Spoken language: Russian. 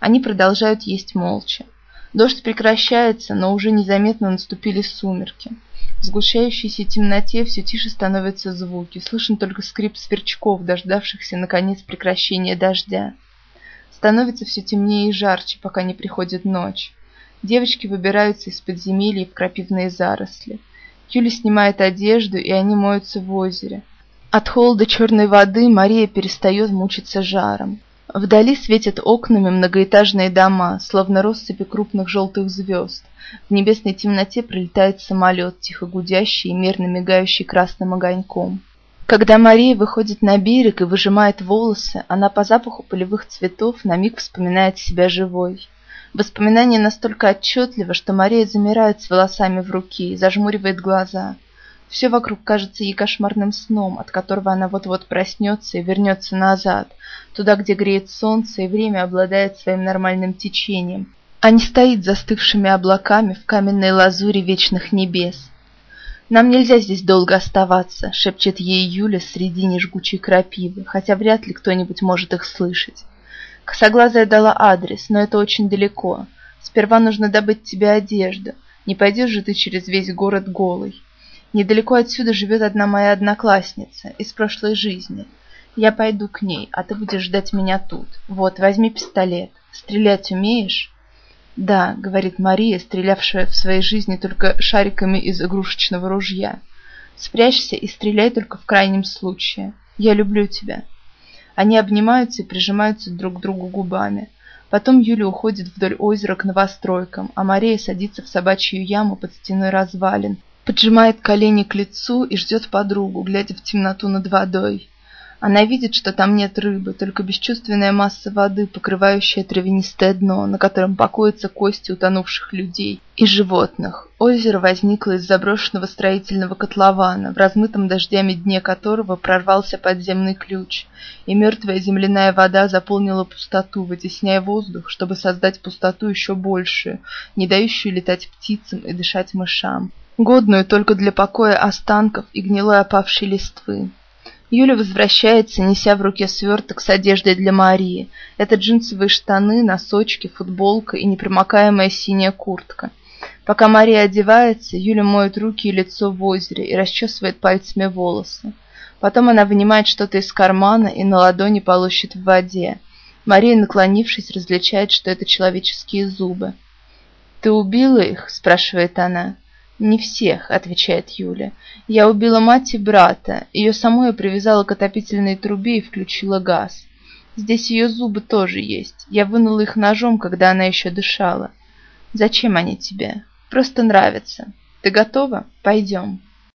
Они продолжают есть молча. Дождь прекращается, но уже незаметно наступили сумерки. В сгущающейся темноте все тише становятся звуки, слышен только скрип сверчков, дождавшихся, наконец, прекращения дождя. Становится все темнее и жарче, пока не приходит ночь. Девочки выбираются из подземелья в крапивные заросли. Юля снимает одежду, и они моются в озере. От холода черной воды Мария перестает мучиться жаром. Вдали светят окнами многоэтажные дома, словно россыпи крупных желтых звезд. В небесной темноте пролетает самолет, тихо гудящий и мерно мигающий красным огоньком. Когда Мария выходит на берег и выжимает волосы, она по запаху полевых цветов на миг вспоминает себя живой. Воспоминание настолько отчетливо, что Мария замирает с волосами в руке и зажмуривает глаза – все вокруг кажется ей кошмарным сном, от которого она вот-вот проснется и вернется назад, туда, где греет солнце и время обладает своим нормальным течением, а не стоит застывшими облаками в каменной лазуре вечных небес. «Нам нельзя здесь долго оставаться», — шепчет ей Юля среди нежгучей крапивы, хотя вряд ли кто-нибудь может их слышать. Косоглазая дала адрес, но это очень далеко. Сперва нужно добыть тебе одежду. Не пойдешь же ты через весь город голый. Недалеко отсюда живет одна моя одноклассница из прошлой жизни. Я пойду к ней, а ты будешь ждать меня тут. Вот, возьми пистолет. Стрелять умеешь? Да, говорит Мария, стрелявшая в своей жизни только шариками из игрушечного ружья. Спрячься и стреляй только в крайнем случае. Я люблю тебя. Они обнимаются и прижимаются друг к другу губами. Потом Юля уходит вдоль озера к новостройкам, а Мария садится в собачью яму под стеной развалин, поджимает колени к лицу и ждет подругу, глядя в темноту над водой. Она видит, что там нет рыбы, только бесчувственная масса воды, покрывающая травянистое дно, на котором покоятся кости утонувших людей и животных. Озеро возникло из заброшенного строительного котлована, в размытом дождями дне которого прорвался подземный ключ, и мертвая земляная вода заполнила пустоту, вытесняя воздух, чтобы создать пустоту еще большую, не дающую летать птицам и дышать мышам годную только для покоя останков и гнилой опавшей листвы. Юля возвращается, неся в руке сверток с одеждой для Марии. Это джинсовые штаны, носочки, футболка и непромокаемая синяя куртка. Пока Мария одевается, Юля моет руки и лицо в озере и расчесывает пальцами волосы. Потом она вынимает что-то из кармана и на ладони полощет в воде. Мария, наклонившись, различает, что это человеческие зубы. «Ты убила их?» – спрашивает она. «Не всех», — отвечает Юля. «Я убила мать и брата. Ее саму я привязала к отопительной трубе и включила газ. Здесь ее зубы тоже есть. Я вынула их ножом, когда она еще дышала. Зачем они тебе? Просто нравятся. Ты готова? Пойдем».